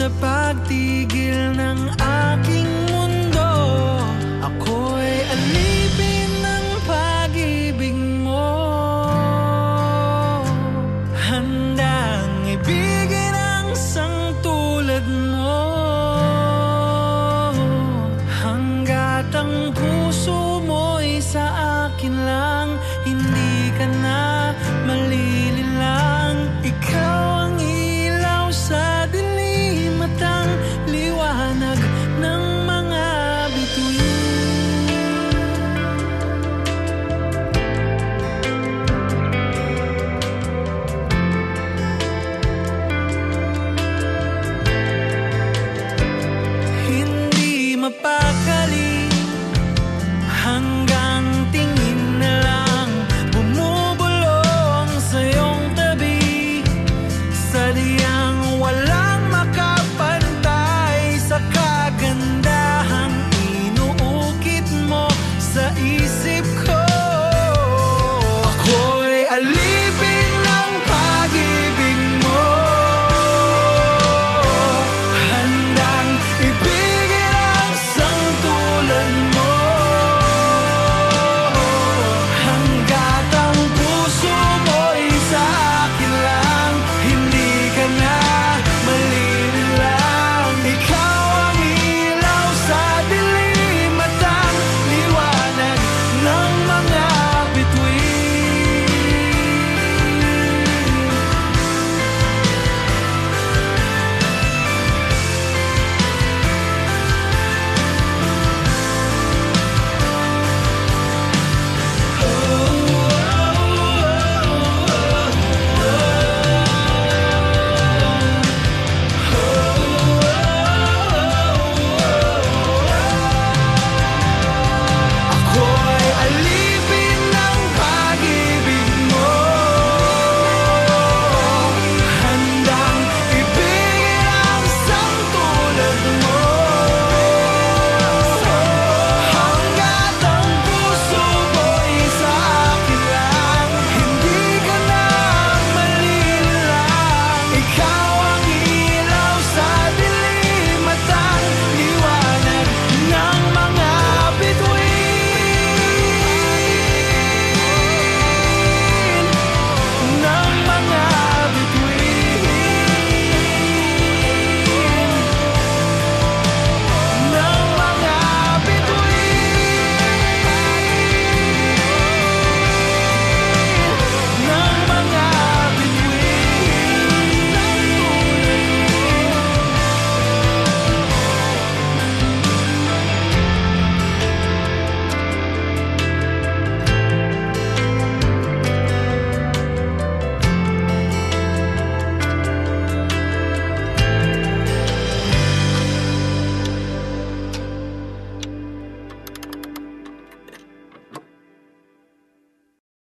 sa pagtigil ng aking mundo. Ako'y alipin ng pag-ibig mo. Handang ibigin ang sang tulad mo. Hanggat ang puso mo'y sa akin lang